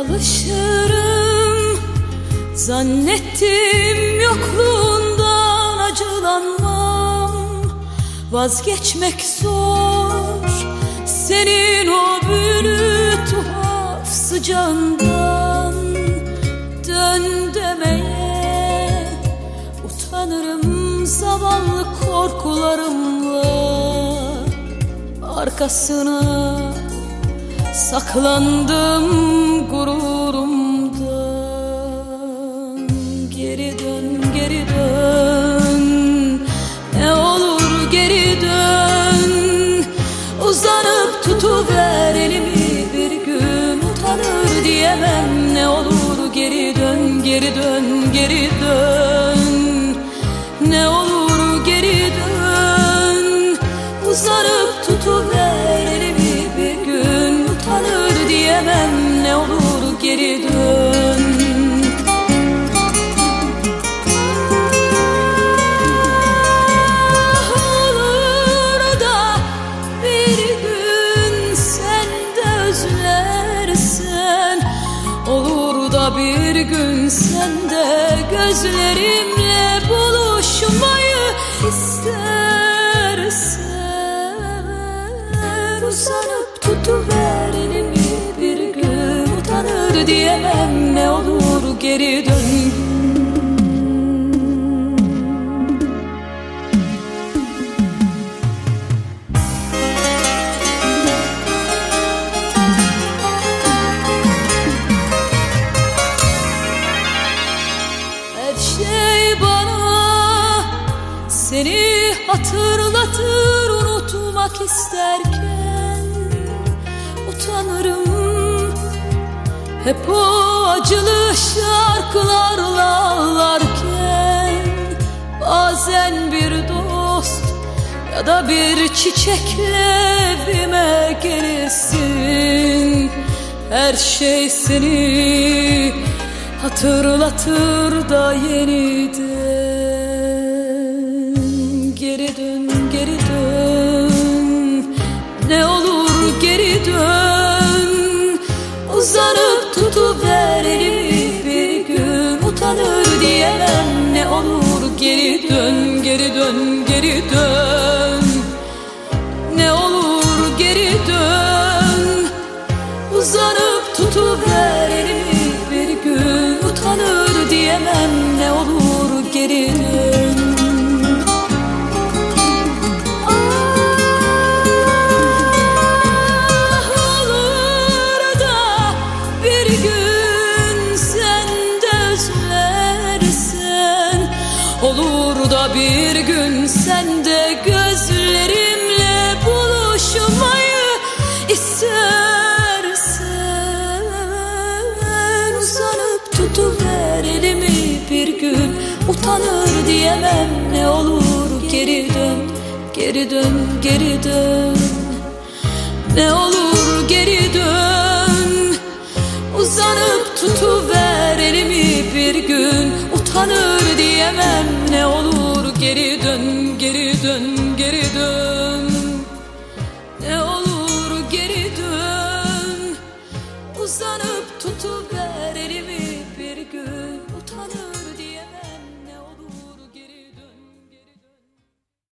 Alışırım. Zannettim yokluğundan acılanmam. Vazgeçmek zor. Senin o büyülü tuhaf sıcağından Dön demeye Utanırım zavallı korkularımla. Arkasına saklandım gurur geri dön, geri dön. Ne olur geri dön. Uzanıp tutuver bir gün sen de gözlerimle buluşmayı istersen. Uzanıp tutuver elimi bir gün utanır diyemem ne olur geri dön seni hatırlatır unutmak isterken utanırım. Hep o acılı şarkılarla ağlarken bazen bir dost ya da bir çiçekle evime gelirsin. Her şey seni hatırlatır da yeniden dön Olur da bir gün sen de gözlerimle buluşmayı istersen. Uzanıp tutuver elimi bir gün. Utanır diyemem ne olur. Geri dön Geri dön geri dön. Ne olur geri dön. Uzanıp tutuver elimi bir gün. Utanır diyemem